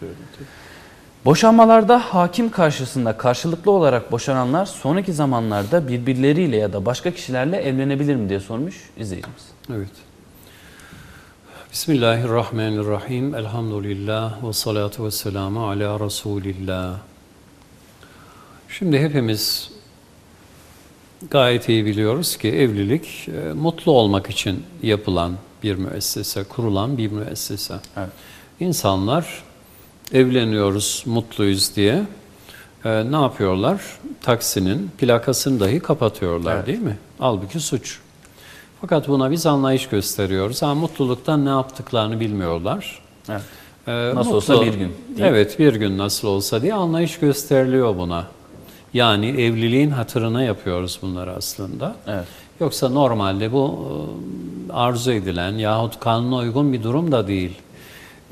katılıyorum. Tabii. Boşanmalarda hakim karşısında karşılıklı olarak boşananlar sonraki zamanlarda birbirleriyle ya da başka kişilerle evlenebilir mi diye sormuş izleyicimiz. Evet. Bismillahirrahmanirrahim. Elhamdülillah ve salatu ve selamu ala Resulillah. Şimdi hepimiz gayet iyi biliyoruz ki evlilik e, mutlu olmak için yapılan bir müessese, kurulan bir müessese. Evet. İnsanlar evleniyoruz, mutluyuz diye e, ne yapıyorlar? Taksinin plakasını dahi kapatıyorlar Evet. değil mi? Halbuki suç. Fakat buna biz anlayış gösteriyoruz. Ama mutluluktan ne yaptıklarını bilmiyorlar. Evet. Ee, Nasıl olsa bir gün, mi? Evet bir gün nasıl olsa diye anlayış gösteriliyor buna. Yani evliliğin hatırına yapıyoruz bunları aslında. Evet. Yoksa normalde bu e, arzu edilen yahut kanuna uygun bir durum da değil.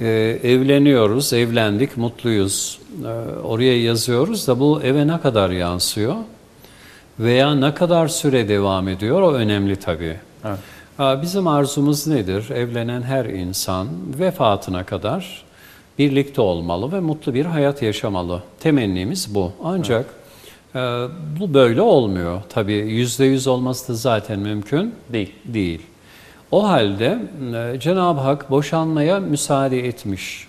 Ee, evleniyoruz, evlendik, mutluyuz. Ee, oraya yazıyoruz da bu eve ne kadar yansıyor? Veya ne kadar süre devam ediyor o önemli tabii. Evet. Aa, Bizim arzumuz nedir? Evlenen her insan vefatına kadar birlikte olmalı ve mutlu bir hayat yaşamalı. Temennimiz bu. Ancak e, bu böyle olmuyor. Tabii yüzde yüz olması da zaten mümkün Değil. değil. O halde e, Cenab-ı Hak boşanmaya müsaade etmiş.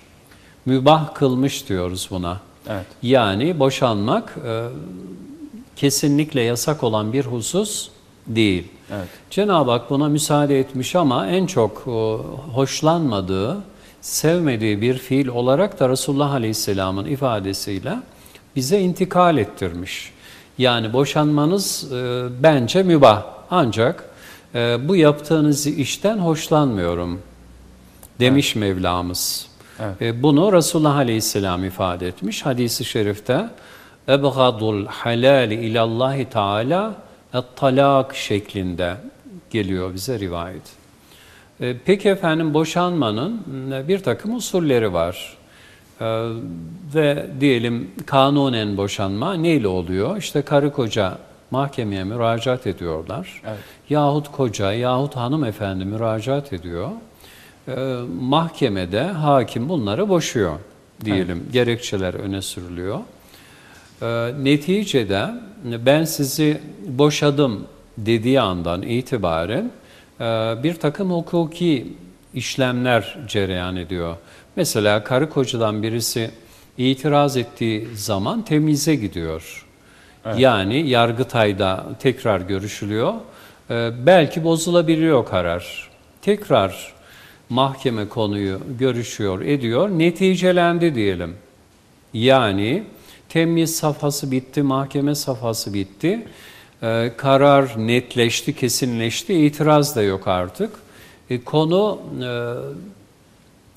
Mübah kılmış diyoruz buna. Evet. Yani boşanmak e, kesinlikle yasak olan bir husus değil. Evet. Cenab-ı Hak buna müsaade etmiş ama en çok e, hoşlanmadığı, sevmediği bir fiil olarak da Resulullah Aleyhisselam'ın ifadesiyle bize intikal ettirmiş. Yani boşanmanız e, bence mübah ancak e, bu yaptığınız işten hoşlanmıyorum demiş Mevlamız. Evet. E, bunu Resulullah Aleyhisselam ifade etmiş. Hadis-i şerifte ebgadul halali ilallahi teala et-talak şeklinde geliyor bize rivayet. E, Peki efendim boşanmanın bir takım usulleri var. E, Ve diyelim kanunen boşanma neyle oluyor? İşte karı koca mahkemeye müracaat ediyorlar. Evet. Yahut koca yahut hanımefendi müracaat ediyor. E, Mahkemede hakim bunları boşuyor diyelim. Gerekçeler öne sürülüyor. E, Neticede ben sizi boşadım dediği andan itibaren e, bir takım hukuki işlemler cereyan ediyor. Mesela karı kocadan birisi itiraz ettiği zaman temize gidiyor. Yani Yargıtay'da tekrar görüşülüyor. E, Belki bozulabiliyor karar. Tekrar mahkeme konuyu görüşüyor, ediyor. Neticelendi diyelim. Yani temyiz safhası bitti, mahkeme safhası bitti. Ee, karar netleşti, kesinleşti, itiraz da yok artık. E, konu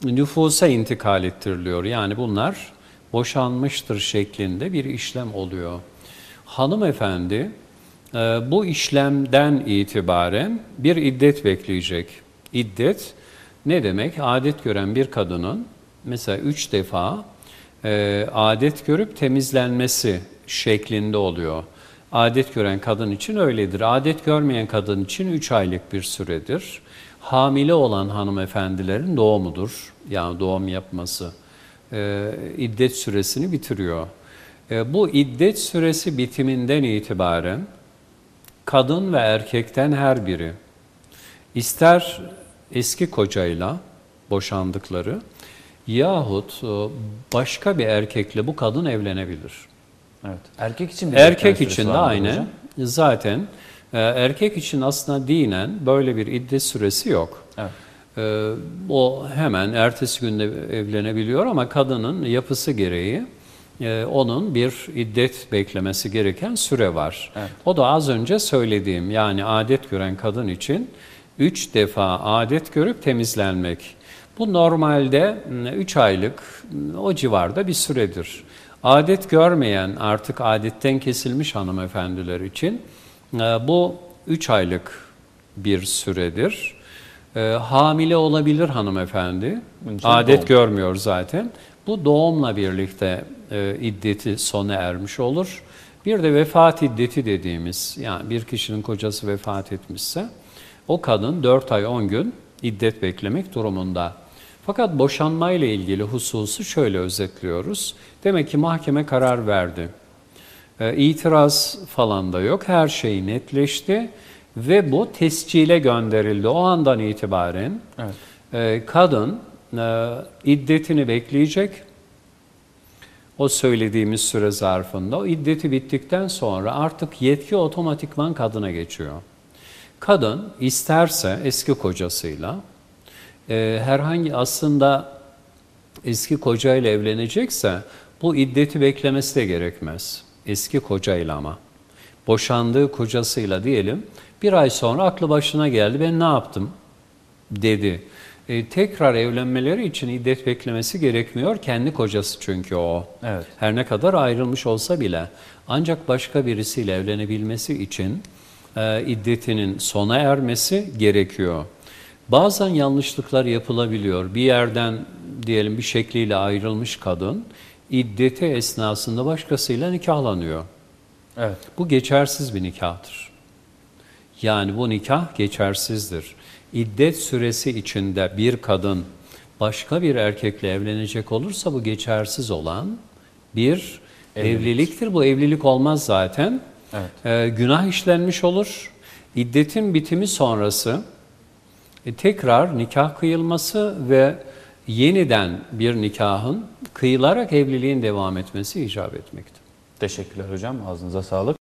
e, nüfusa intikal ettiriliyor. Yani bunlar boşanmıştır şeklinde bir işlem oluyor. Hanımefendi e, bu işlemden itibaren bir iddet bekleyecek. İddet ne demek? Adet gören bir kadının mesela üç defa e, adet görüp temizlenmesi şeklinde oluyor. Adet gören kadın için öyledir. Adet görmeyen kadın için 3 aylık bir süredir. Hamile olan hanımefendilerin doğumudur. Yani doğum yapması e, iddet süresini bitiriyor. E, bu iddet süresi bitiminden itibaren kadın ve erkekten her biri ister eski kocayla boşandıkları yahut e, başka bir erkekle bu kadın evlenebilir. Evet. Erkek için bir Erkek için de aynı. hocam? Zaten e, erkek için aslında dinen böyle bir iddet süresi yok. Evet. O hemen ertesi günde evlenebiliyor ama kadının yapısı gereği e, onun bir iddet beklemesi gereken süre var. Evet. O da az önce söylediğim yani adet gören kadın için üç defa adet görüp temizlenmek. Bu normalde 3 aylık m, o civarda bir süredir. Adet görmeyen artık adetten kesilmiş hanımefendiler için e, bu 3 aylık bir süredir. E, hamile olabilir hanımefendi. İçin Adet doğum. görmüyor zaten. Bu doğumla birlikte e, iddeti sona ermiş olur. Bir de vefat iddeti dediğimiz yani bir kişinin kocası vefat etmişse o kadın 4 ay 10 gün iddet beklemek durumunda. Fakat boşanma ile ilgili hususu şöyle özetliyoruz. Demek ki mahkeme karar verdi. E, itiraz falan da yok. Her şey netleşti ve bu tescile gönderildi. O andan itibaren Evet. e, kadın e, iddetini bekleyecek. O söylediğimiz süre zarfında o iddeti bittikten sonra artık yetki otomatikman kadına geçiyor. Kadın isterse eski kocasıyla e, herhangi aslında eski kocayla evlenecekse bu iddeti beklemesi de gerekmez. Eski kocayla ama. Boşandığı kocasıyla diyelim bir ay sonra aklı başına geldi ben ne yaptım dedi. E, tekrar evlenmeleri için iddet beklemesi gerekmiyor. Kendi kocası çünkü o. Evet. Her ne kadar ayrılmış olsa bile ancak başka birisiyle evlenebilmesi için e, iddetinin sona ermesi gerekiyor. Bazen yanlışlıklar yapılabiliyor. Bir yerden diyelim bir şekliyle ayrılmış kadın iddeti esnasında başkasıyla nikahlanıyor. Evet. Bu geçersiz bir nikahtır. Yani bu nikah geçersizdir. İddet süresi içinde bir kadın başka bir erkekle evlenecek olursa bu geçersiz olan bir Evlilik. evliliktir. Bu evlilik olmaz zaten. Evet. Ee, günah işlenmiş olur. İddetin bitimi sonrası e, tekrar nikah kıyılması ve yeniden bir nikahın kıyılarak evliliğin devam etmesi icap etmekte. Teşekkürler hocam. Ağzınıza sağlık.